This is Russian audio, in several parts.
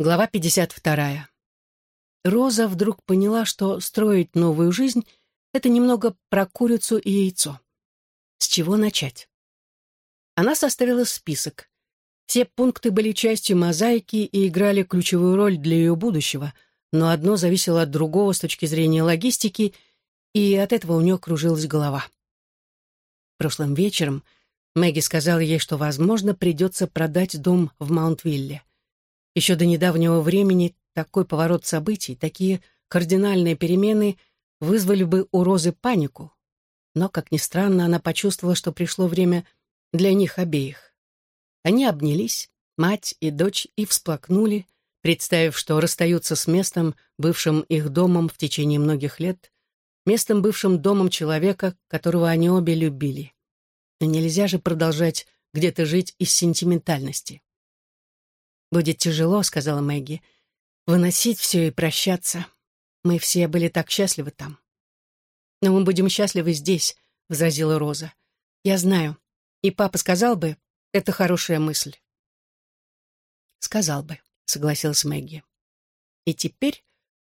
Глава 52. Роза вдруг поняла, что строить новую жизнь — это немного про курицу и яйцо. С чего начать? Она составила список. Все пункты были частью мозаики и играли ключевую роль для ее будущего, но одно зависело от другого с точки зрения логистики, и от этого у нее кружилась голова. Прошлым вечером Мэгги сказала ей, что, возможно, придется продать дом в Маунтвилле. Еще до недавнего времени такой поворот событий, такие кардинальные перемены вызвали бы у Розы панику. Но, как ни странно, она почувствовала, что пришло время для них обеих. Они обнялись, мать и дочь, и всплакнули, представив, что расстаются с местом, бывшим их домом в течение многих лет, местом, бывшим домом человека, которого они обе любили. Но нельзя же продолжать где-то жить из сентиментальности. «Будет тяжело», — сказала Мэгги. «Выносить все и прощаться. Мы все были так счастливы там». «Но мы будем счастливы здесь», — возразила Роза. «Я знаю. И папа сказал бы, это хорошая мысль». «Сказал бы», — согласилась Мэгги. И теперь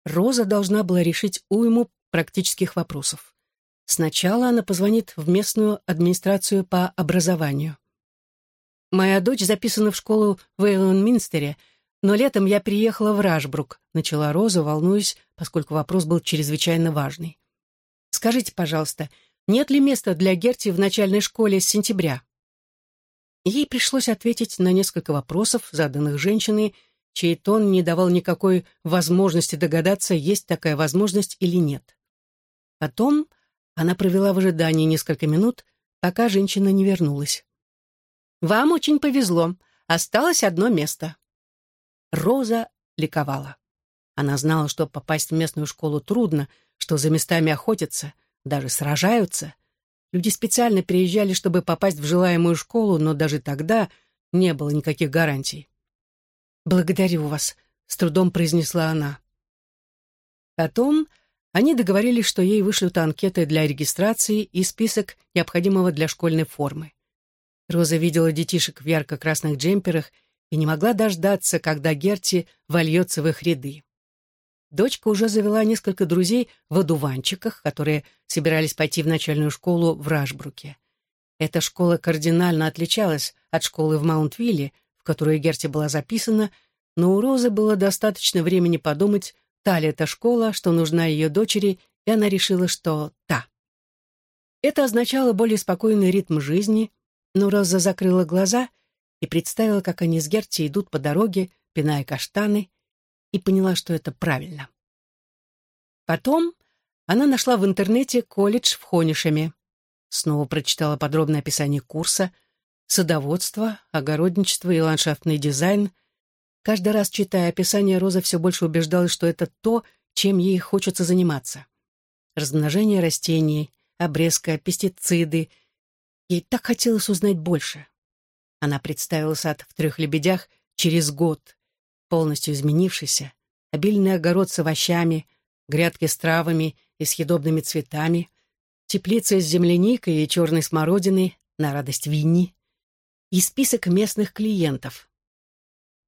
Роза должна была решить уйму практических вопросов. Сначала она позвонит в местную администрацию по образованию. Моя дочь записана в школу в Эйлон-Минстере, но летом я переехала в Рашбрук, начала Роза, волнуясь, поскольку вопрос был чрезвычайно важный. Скажите, пожалуйста, нет ли места для Герти в начальной школе с сентября? Ей пришлось ответить на несколько вопросов, заданных женщиной, чей тон не давал никакой возможности догадаться, есть такая возможность или нет. Потом она провела в ожидании несколько минут, пока женщина не вернулась. Вам очень повезло. Осталось одно место». Роза ликовала. Она знала, что попасть в местную школу трудно, что за местами охотятся, даже сражаются. Люди специально приезжали, чтобы попасть в желаемую школу, но даже тогда не было никаких гарантий. «Благодарю вас», — с трудом произнесла она. Потом они договорились, что ей вышлют анкеты для регистрации и список необходимого для школьной формы. Роза видела детишек в ярко-красных джемперах и не могла дождаться, когда Герти вольется в их ряды. Дочка уже завела несколько друзей в одуванчиках, которые собирались пойти в начальную школу в Рашбруке. Эта школа кардинально отличалась от школы в Маунтвилле, в которую Герти была записана, но у Розы было достаточно времени подумать, та ли эта школа, что нужна ее дочери, и она решила, что та. Это означало более спокойный ритм жизни, но Роза закрыла глаза и представила, как они с Герти идут по дороге, пиная каштаны, и поняла, что это правильно. Потом она нашла в интернете колледж в Хонишеме. Снова прочитала подробное описание курса, садоводство, огородничество и ландшафтный дизайн. Каждый раз, читая описание, Роза все больше убеждалась, что это то, чем ей хочется заниматься. Размножение растений, обрезка, пестициды — Ей так хотелось узнать больше. Она представила сад в трех лебедях через год, полностью изменившийся, обильный огород с овощами, грядки с травами и съедобными цветами, теплица с земляникой и черной смородиной на радость Винни и список местных клиентов.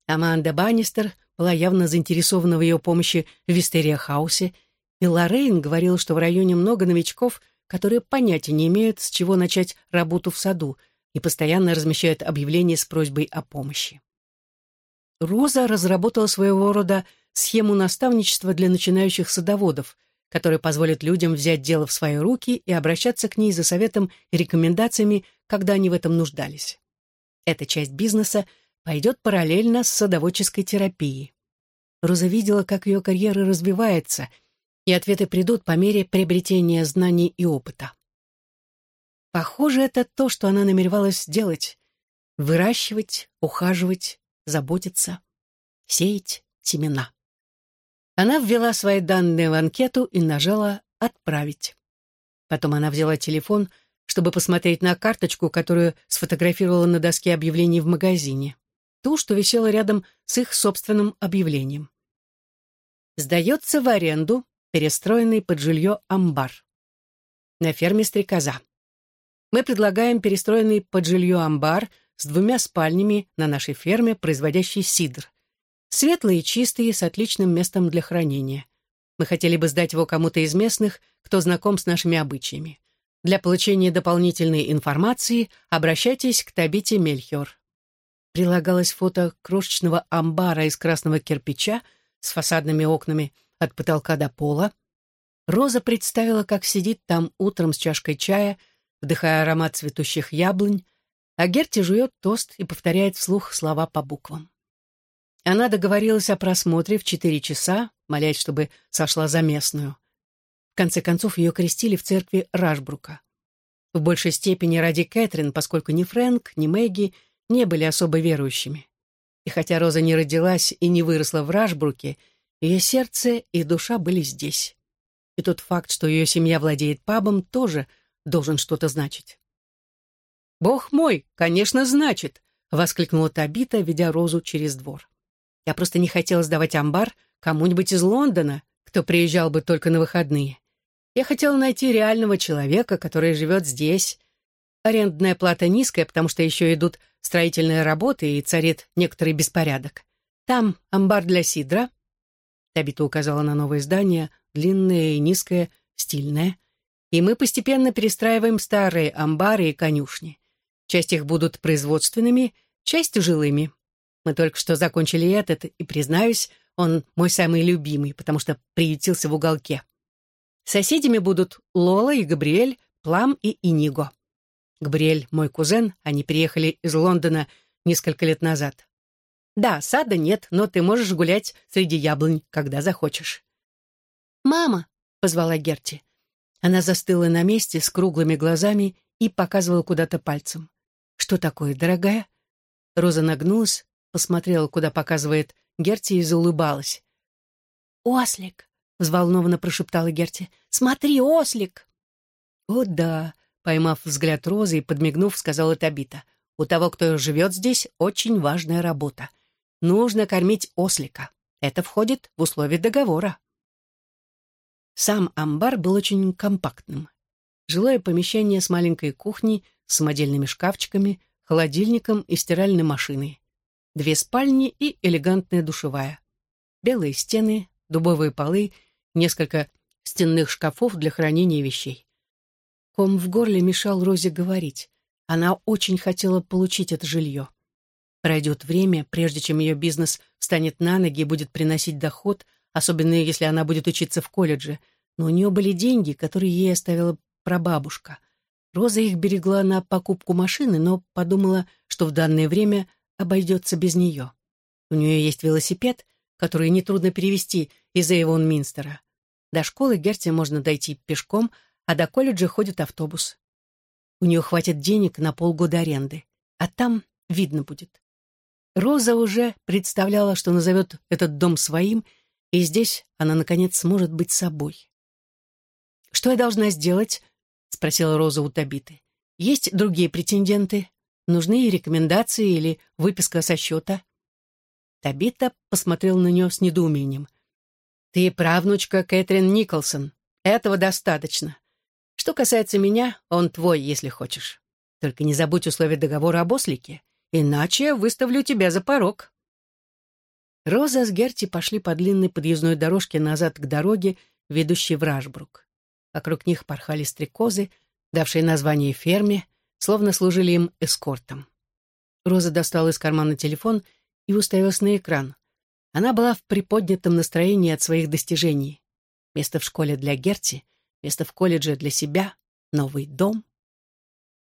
Аманда Баннистер была явно заинтересована в ее помощи в Вистерия-хаусе, и Лоррейн говорила, что в районе много новичков — которые понятия не имеют, с чего начать работу в саду и постоянно размещают объявления с просьбой о помощи. Роза разработала своего рода схему наставничества для начинающих садоводов, которая позволит людям взять дело в свои руки и обращаться к ней за советом и рекомендациями, когда они в этом нуждались. Эта часть бизнеса пойдет параллельно с садоводческой терапией. Роза видела, как ее карьера развивается — и ответы придут по мере приобретения знаний и опыта. Похоже, это то, что она намеревалась сделать — выращивать, ухаживать, заботиться, сеять семена. Она ввела свои данные в анкету и нажала «Отправить». Потом она взяла телефон, чтобы посмотреть на карточку, которую сфотографировала на доске объявлений в магазине, ту, что висела рядом с их собственным объявлением. «Сдается в аренду перестроенный под жилье амбар. На ферме стрекоза. Мы предлагаем перестроенный под жилье амбар с двумя спальнями на нашей ферме, производящий сидр. Светлый и чистый, с отличным местом для хранения. Мы хотели бы сдать его кому-то из местных, кто знаком с нашими обычаями. Для получения дополнительной информации обращайтесь к Табите Мельхиор. Прилагалось фото крошечного амбара из красного кирпича с фасадными окнами от потолка до пола. Роза представила, как сидит там утром с чашкой чая, вдыхая аромат цветущих яблонь, а Герти жует тост и повторяет вслух слова по буквам. Она договорилась о просмотре в четыре часа, молясь, чтобы сошла за местную. В конце концов, ее крестили в церкви Рашбрука. В большей степени ради Кэтрин, поскольку ни Фрэнк, ни Мэгги не были особо верующими. И хотя Роза не родилась и не выросла в Рашбруке, ее сердце и душа были здесь. И тот факт, что ее семья владеет пабом, тоже должен что-то значить. «Бог мой, конечно, значит!» — воскликнула Табита, ведя Розу через двор. «Я просто не хотела сдавать амбар кому-нибудь из Лондона, кто приезжал бы только на выходные. Я хотела найти реального человека, который живет здесь. Арендная плата низкая, потому что еще идут строительные работы и царит некоторый беспорядок. Там амбар для сидра». Табита указала на новое здание, длинное и низкое, стильное. «И мы постепенно перестраиваем старые амбары и конюшни. Часть их будут производственными, часть жилыми. Мы только что закончили этот, и, признаюсь, он мой самый любимый, потому что приютился в уголке. Соседями будут Лола и Габриэль, Плам и Иниго. Габриэль — мой кузен, они приехали из Лондона несколько лет назад. Да, сада нет, но ты можешь гулять среди яблонь, когда захочешь. «Мама!» — позвала Герти. Она застыла на месте с круглыми глазами и показывала куда-то пальцем. «Что такое, дорогая?» Роза нагнулась, посмотрела, куда показывает Герти, и заулыбалась. «Ослик!» — взволнованно прошептала Герти. «Смотри, ослик!» «О, да!» — поймав взгляд Розы и подмигнув, сказала Табита. «У того, кто живет здесь, очень важная работа. Нужно кормить ослика. Это входит в условия договора». Сам амбар был очень компактным. Жилое помещение с маленькой кухней — самодельными шкафчиками, холодильником и стиральной машиной. Две спальни и элегантная душевая. Белые стены, дубовые полы, несколько стенных шкафов для хранения вещей. Ком в горле мешал Розе говорить. Она очень хотела получить это жилье. Пройдет время, прежде чем ее бизнес встанет на ноги и будет приносить доход, особенно если она будет учиться в колледже, но у нее были деньги, которые ей оставила прабабушка. Роза их берегла на покупку машины, но подумала, что в данное время обойдется без нее. У нее есть велосипед, который нетрудно перевести из Эйвон Минстера. До школы Герти можно дойти пешком, а до колледжа ходит автобус. У нее хватит денег на полгода аренды, а там видно будет. Роза уже представляла, что назовет этот дом своим, и здесь она, наконец, сможет быть собой. «Что я должна сделать, — спросила Роза у Табиты. «Есть другие претенденты? Нужны рекомендации или выписка со счета?» Табита посмотрел на нее с недоумением. «Ты правнучка Кэтрин Николсон. Этого достаточно. Что касается меня, он твой, если хочешь. Только не забудь условия договора об ослике, иначе я выставлю тебя за порог». Роза с Герти пошли по длинной подъездной дорожке назад к дороге, ведущей в Рашбрук. Вокруг них порхали стрекозы, давшие название ферме, словно служили им эскортом. Роза достала из кармана телефон и уставилась на экран. Она была в приподнятом настроении от своих достижений. Место в школе для Герти, место в колледже для себя, новый дом.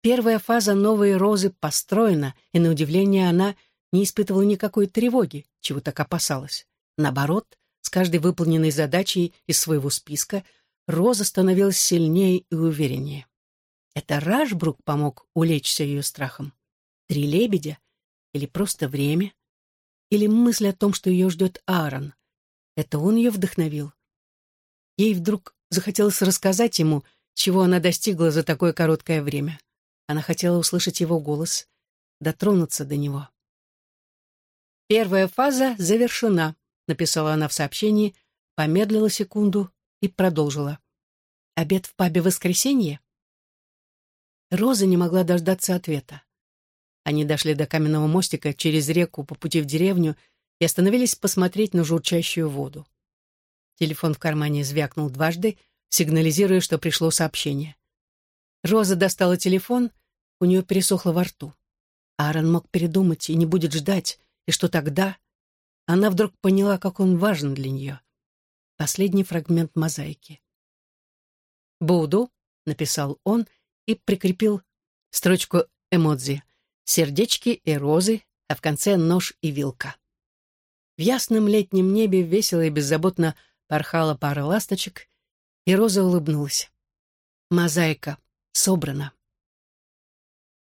Первая фаза новой розы построена, и, на удивление, она не испытывала никакой тревоги, чего так опасалась. Наоборот, с каждой выполненной задачей из своего списка – Роза становилась сильнее и увереннее. Это Рашбрук помог улечься ее страхом? Три лебедя? Или просто время? Или мысль о том, что ее ждет Аарон? Это он ее вдохновил? Ей вдруг захотелось рассказать ему, чего она достигла за такое короткое время. Она хотела услышать его голос, дотронуться до него. «Первая фаза завершена», — написала она в сообщении, помедлила секунду и продолжила. «Обед в пабе воскресенье?» Роза не могла дождаться ответа. Они дошли до каменного мостика через реку по пути в деревню, и остановились посмотреть на журчащую воду. Телефон в кармане звякнул дважды, сигнализируя, что пришло сообщение. Роза достала телефон, у нее пересохло во рту. Аарон мог передумать и не будет ждать, и что тогда? Она вдруг поняла, как он важен для нее. Последний фрагмент мозаики. «Буду», — написал он и прикрепил строчку эмодзи, сердечки и розы, а в конце нож и вилка. В ясном летнем небе весело и беззаботно порхала пара ласточек, и Роза улыбнулась. Мозаика собрана.